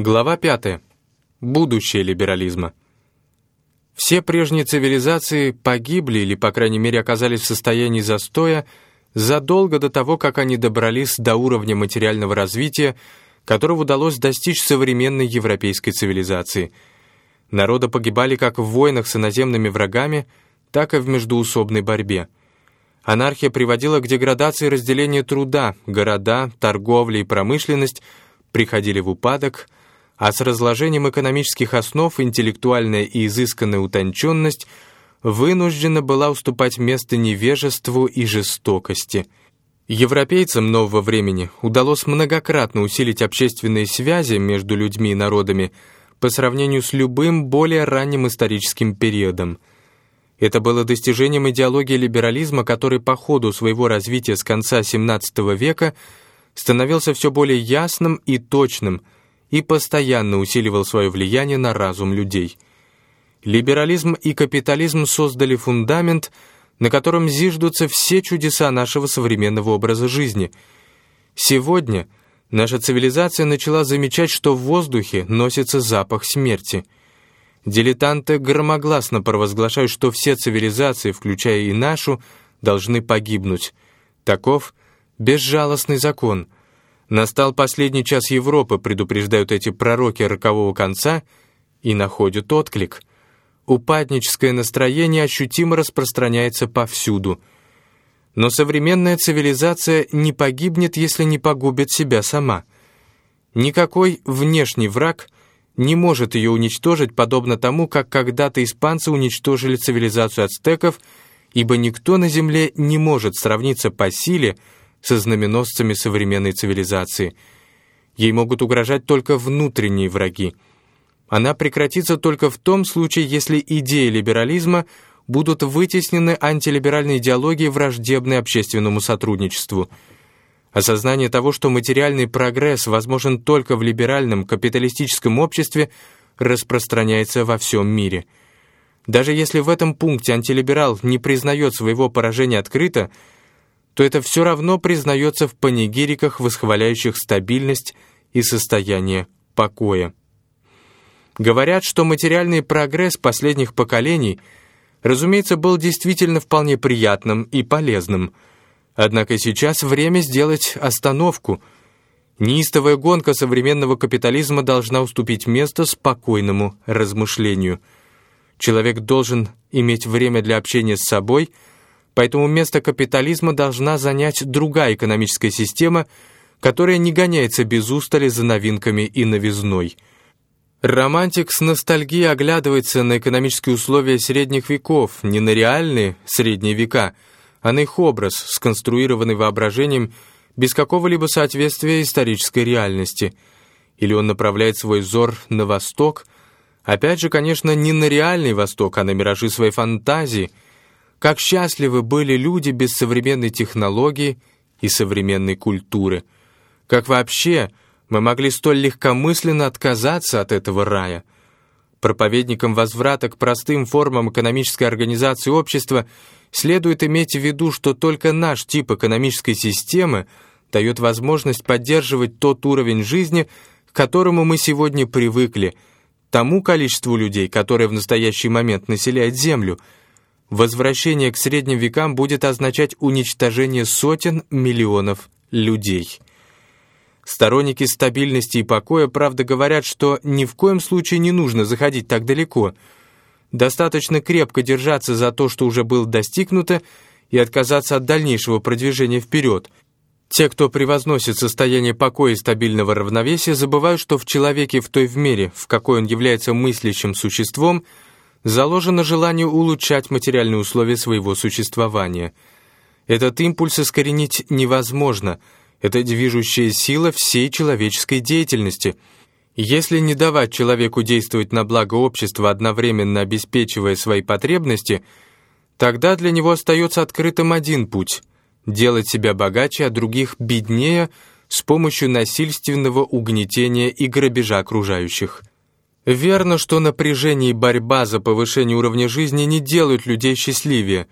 Глава 5. Будущее либерализма. Все прежние цивилизации погибли или, по крайней мере, оказались в состоянии застоя задолго до того, как они добрались до уровня материального развития, которого удалось достичь современной европейской цивилизации. Народы погибали как в войнах с иноземными врагами, так и в междуусобной борьбе. Анархия приводила к деградации разделения труда, города, торговля и промышленность приходили в упадок – а с разложением экономических основ интеллектуальная и изысканная утонченность вынуждена была уступать место невежеству и жестокости. Европейцам нового времени удалось многократно усилить общественные связи между людьми и народами по сравнению с любым более ранним историческим периодом. Это было достижением идеологии либерализма, который по ходу своего развития с конца XVII века становился все более ясным и точным – и постоянно усиливал свое влияние на разум людей. Либерализм и капитализм создали фундамент, на котором зиждутся все чудеса нашего современного образа жизни. Сегодня наша цивилизация начала замечать, что в воздухе носится запах смерти. Дилетанты громогласно провозглашают, что все цивилизации, включая и нашу, должны погибнуть. Таков безжалостный закон — Настал последний час Европы, предупреждают эти пророки рокового конца, и находят отклик. Упадническое настроение ощутимо распространяется повсюду. Но современная цивилизация не погибнет, если не погубит себя сама. Никакой внешний враг не может ее уничтожить, подобно тому, как когда-то испанцы уничтожили цивилизацию ацтеков, ибо никто на Земле не может сравниться по силе, со знаменосцами современной цивилизации. Ей могут угрожать только внутренние враги. Она прекратится только в том случае, если идеи либерализма будут вытеснены антилиберальной идеологией, враждебной общественному сотрудничеству. Осознание того, что материальный прогресс возможен только в либеральном капиталистическом обществе, распространяется во всем мире. Даже если в этом пункте антилиберал не признает своего поражения открыто, то это все равно признается в панигириках, восхваляющих стабильность и состояние покоя. Говорят, что материальный прогресс последних поколений, разумеется, был действительно вполне приятным и полезным. Однако сейчас время сделать остановку. Неистовая гонка современного капитализма должна уступить место спокойному размышлению. Человек должен иметь время для общения с собой – Поэтому место капитализма должна занять другая экономическая система, которая не гоняется без устали за новинками и новизной. Романтик с ностальгией оглядывается на экономические условия средних веков, не на реальные средние века, а на их образ, сконструированный воображением без какого-либо соответствия исторической реальности. Или он направляет свой взор на восток, опять же, конечно, не на реальный восток, а на миражи своей фантазии – как счастливы были люди без современной технологии и современной культуры. Как вообще мы могли столь легкомысленно отказаться от этого рая. Проповедникам возврата к простым формам экономической организации общества следует иметь в виду, что только наш тип экономической системы дает возможность поддерживать тот уровень жизни, к которому мы сегодня привыкли, тому количеству людей, которое в настоящий момент населяет Землю – Возвращение к средним векам будет означать уничтожение сотен миллионов людей. Сторонники стабильности и покоя, правда, говорят, что ни в коем случае не нужно заходить так далеко. Достаточно крепко держаться за то, что уже было достигнуто, и отказаться от дальнейшего продвижения вперед. Те, кто превозносит состояние покоя и стабильного равновесия, забывают, что в человеке в той в мере, в какой он является мыслящим существом – заложено желание улучшать материальные условия своего существования. Этот импульс искоренить невозможно, это движущая сила всей человеческой деятельности. Если не давать человеку действовать на благо общества, одновременно обеспечивая свои потребности, тогда для него остается открытым один путь – делать себя богаче, а других беднее с помощью насильственного угнетения и грабежа окружающих. Верно, что напряжение и борьба за повышение уровня жизни не делают людей счастливее.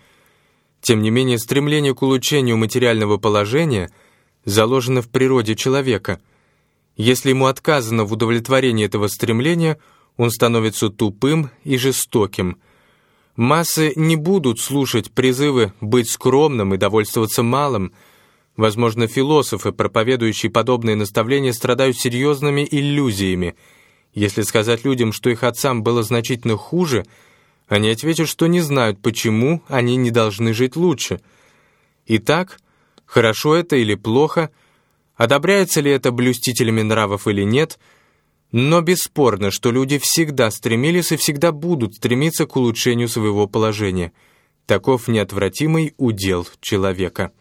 Тем не менее, стремление к улучшению материального положения заложено в природе человека. Если ему отказано в удовлетворении этого стремления, он становится тупым и жестоким. Массы не будут слушать призывы быть скромным и довольствоваться малым. Возможно, философы, проповедующие подобные наставления, страдают серьезными иллюзиями. Если сказать людям, что их отцам было значительно хуже, они ответят, что не знают, почему они не должны жить лучше. Итак, хорошо это или плохо – Одобряется ли это блюстителями нравов или нет, но бесспорно, что люди всегда стремились и всегда будут стремиться к улучшению своего положения. Таков неотвратимый удел человека.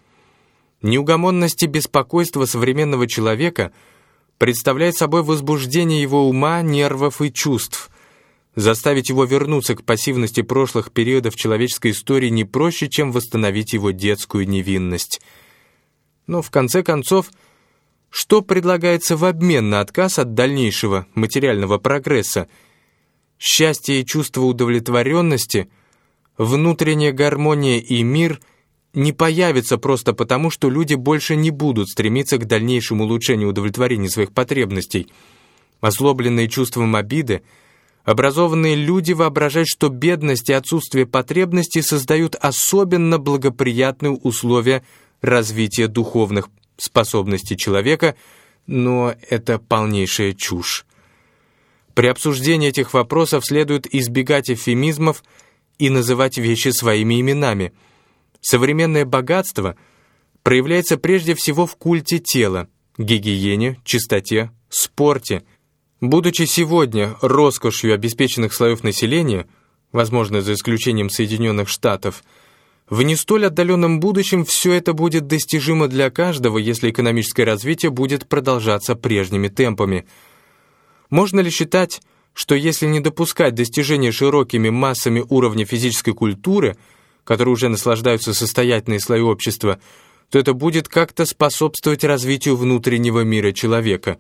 Неугомонность и беспокойство современного человека представляет собой возбуждение его ума, нервов и чувств. Заставить его вернуться к пассивности прошлых периодов человеческой истории не проще, чем восстановить его детскую невинность. Но в конце концов, что предлагается в обмен на отказ от дальнейшего материального прогресса? Счастье и чувство удовлетворенности, внутренняя гармония и мир не появятся просто потому, что люди больше не будут стремиться к дальнейшему улучшению удовлетворения своих потребностей. Озлобленные чувством обиды, образованные люди воображают, что бедность и отсутствие потребностей создают особенно благоприятные условия развития духовных способности человека, но это полнейшая чушь. При обсуждении этих вопросов следует избегать эвфемизмов и называть вещи своими именами. Современное богатство проявляется прежде всего в культе тела, гигиене, чистоте, спорте. Будучи сегодня роскошью обеспеченных слоев населения, возможно, за исключением Соединенных Штатов, в не столь отдаленном будущем все это будет достижимо для каждого, если экономическое развитие будет продолжаться прежними темпами. Можно ли считать, что если не допускать достижения широкими массами уровня физической культуры, которые уже наслаждаются состоятельные слои общества, то это будет как-то способствовать развитию внутреннего мира человека?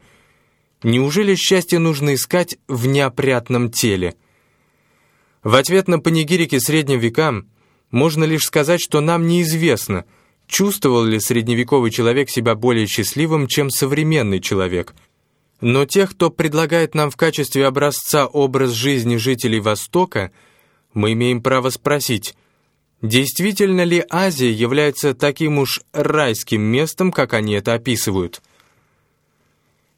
Неужели счастье нужно искать в неопрятном теле? В ответ на панигирики средним векам – можно лишь сказать, что нам неизвестно, чувствовал ли средневековый человек себя более счастливым, чем современный человек. Но тех, кто предлагает нам в качестве образца образ жизни жителей Востока, мы имеем право спросить, действительно ли Азия является таким уж райским местом, как они это описывают?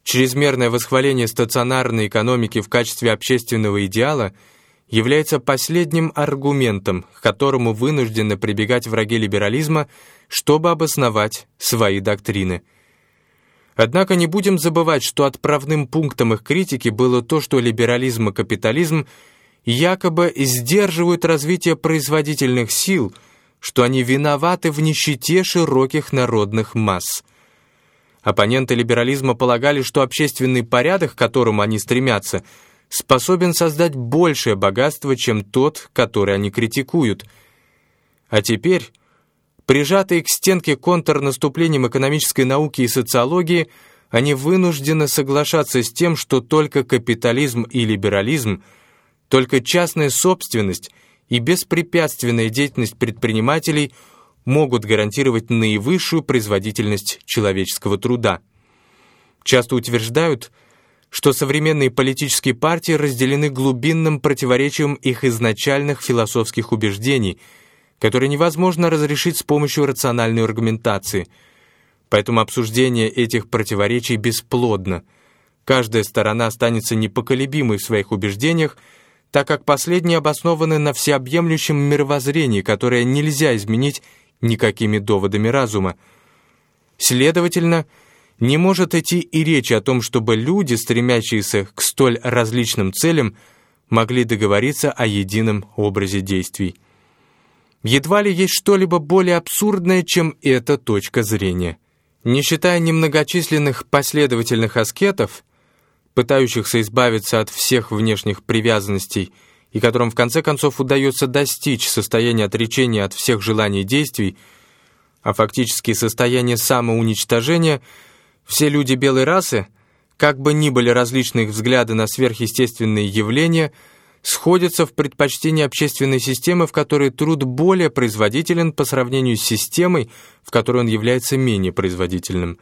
Чрезмерное восхваление стационарной экономики в качестве общественного идеала – является последним аргументом, к которому вынуждены прибегать враги либерализма, чтобы обосновать свои доктрины. Однако не будем забывать, что отправным пунктом их критики было то, что либерализм и капитализм якобы сдерживают развитие производительных сил, что они виноваты в нищете широких народных масс. Оппоненты либерализма полагали, что общественный порядок, к которому они стремятся – способен создать большее богатство, чем тот, который они критикуют. А теперь, прижатые к стенке контрнаступлением экономической науки и социологии, они вынуждены соглашаться с тем, что только капитализм и либерализм, только частная собственность и беспрепятственная деятельность предпринимателей могут гарантировать наивысшую производительность человеческого труда. Часто утверждают, что современные политические партии разделены глубинным противоречием их изначальных философских убеждений, которые невозможно разрешить с помощью рациональной аргументации. Поэтому обсуждение этих противоречий бесплодно. Каждая сторона останется непоколебимой в своих убеждениях, так как последние обоснованы на всеобъемлющем мировоззрении, которое нельзя изменить никакими доводами разума. Следовательно, не может идти и речи о том, чтобы люди, стремящиеся к столь различным целям, могли договориться о едином образе действий. Едва ли есть что-либо более абсурдное, чем эта точка зрения. Не считая немногочисленных последовательных аскетов, пытающихся избавиться от всех внешних привязанностей и которым в конце концов удается достичь состояния отречения от всех желаний и действий, а фактически состояние самоуничтожения – все люди белой расы, как бы ни были различны их взгляды на сверхъестественные явления, сходятся в предпочтении общественной системы, в которой труд более производителен по сравнению с системой, в которой он является менее производительным.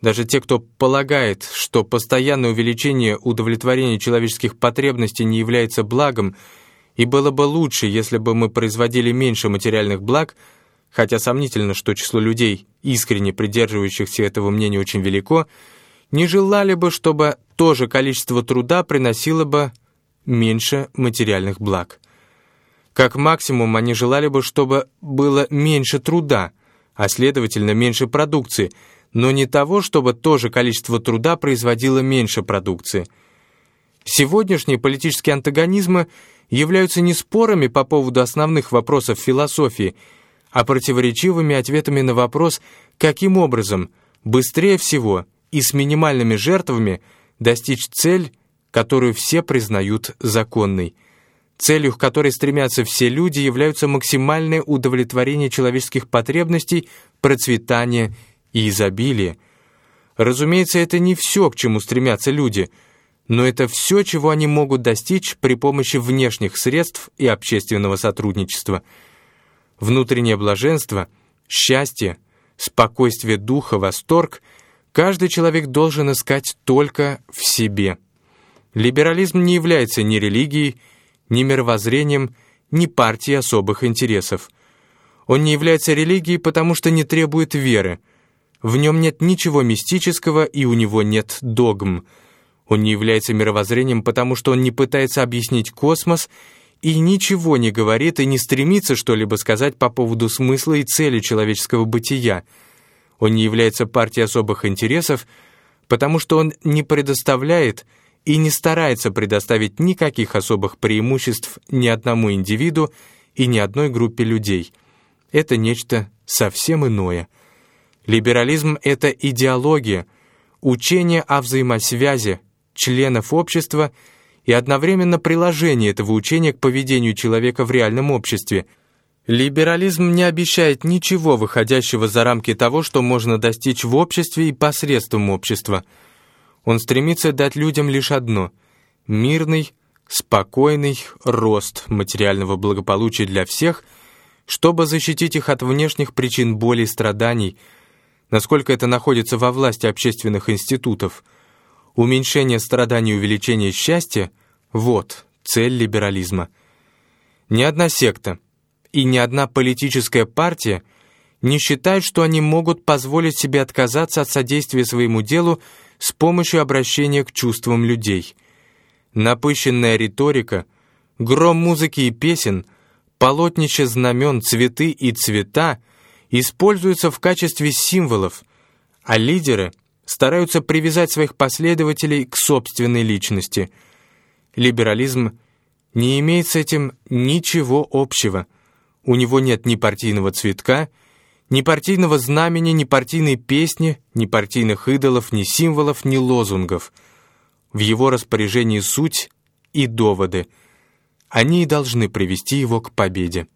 Даже те, кто полагает, что постоянное увеличение удовлетворения человеческих потребностей не является благом, и было бы лучше, если бы мы производили меньше материальных благ, хотя сомнительно, что число людей, искренне придерживающихся этого мнения, очень велико, не желали бы, чтобы то же количество труда приносило бы меньше материальных благ. Как максимум они желали бы, чтобы было меньше труда, а следовательно меньше продукции, но не того, чтобы то же количество труда производило меньше продукции. Сегодняшние политические антагонизмы являются не спорами по поводу основных вопросов философии, а противоречивыми ответами на вопрос, каким образом быстрее всего и с минимальными жертвами достичь цель, которую все признают законной. Целью, к которой стремятся все люди, являются максимальное удовлетворение человеческих потребностей, процветание и изобилие. Разумеется, это не все, к чему стремятся люди, но это все, чего они могут достичь при помощи внешних средств и общественного сотрудничества. Внутреннее блаженство, счастье, спокойствие духа, восторг каждый человек должен искать только в себе. Либерализм не является ни религией, ни мировоззрением, ни партией особых интересов. Он не является религией, потому что не требует веры. В нем нет ничего мистического, и у него нет догм. Он не является мировоззрением, потому что он не пытается объяснить космос и ничего не говорит и не стремится что-либо сказать по поводу смысла и цели человеческого бытия. Он не является партией особых интересов, потому что он не предоставляет и не старается предоставить никаких особых преимуществ ни одному индивиду и ни одной группе людей. Это нечто совсем иное. Либерализм — это идеология, учение о взаимосвязи членов общества и одновременно приложение этого учения к поведению человека в реальном обществе. Либерализм не обещает ничего выходящего за рамки того, что можно достичь в обществе и посредством общества — он стремится дать людям лишь одно — мирный, спокойный рост материального благополучия для всех, чтобы защитить их от внешних причин боли и страданий, насколько это находится во власти общественных институтов. Уменьшение страданий и увеличение счастья — вот цель либерализма. Ни одна секта и ни одна политическая партия не считают, что они могут позволить себе отказаться от содействия своему делу с помощью обращения к чувствам людей. Напыщенная риторика, гром музыки и песен, полотнище знамен, цветы и цвета используются в качестве символов, а лидеры стараются привязать своих последователей к собственной личности. Либерализм не имеет с этим ничего общего. У него нет ни партийного цветка, ни партийного знамени, ни партийной песни, ни партийных идолов, ни символов, ни лозунгов. В его распоряжении суть и доводы. Они и должны привести его к победе.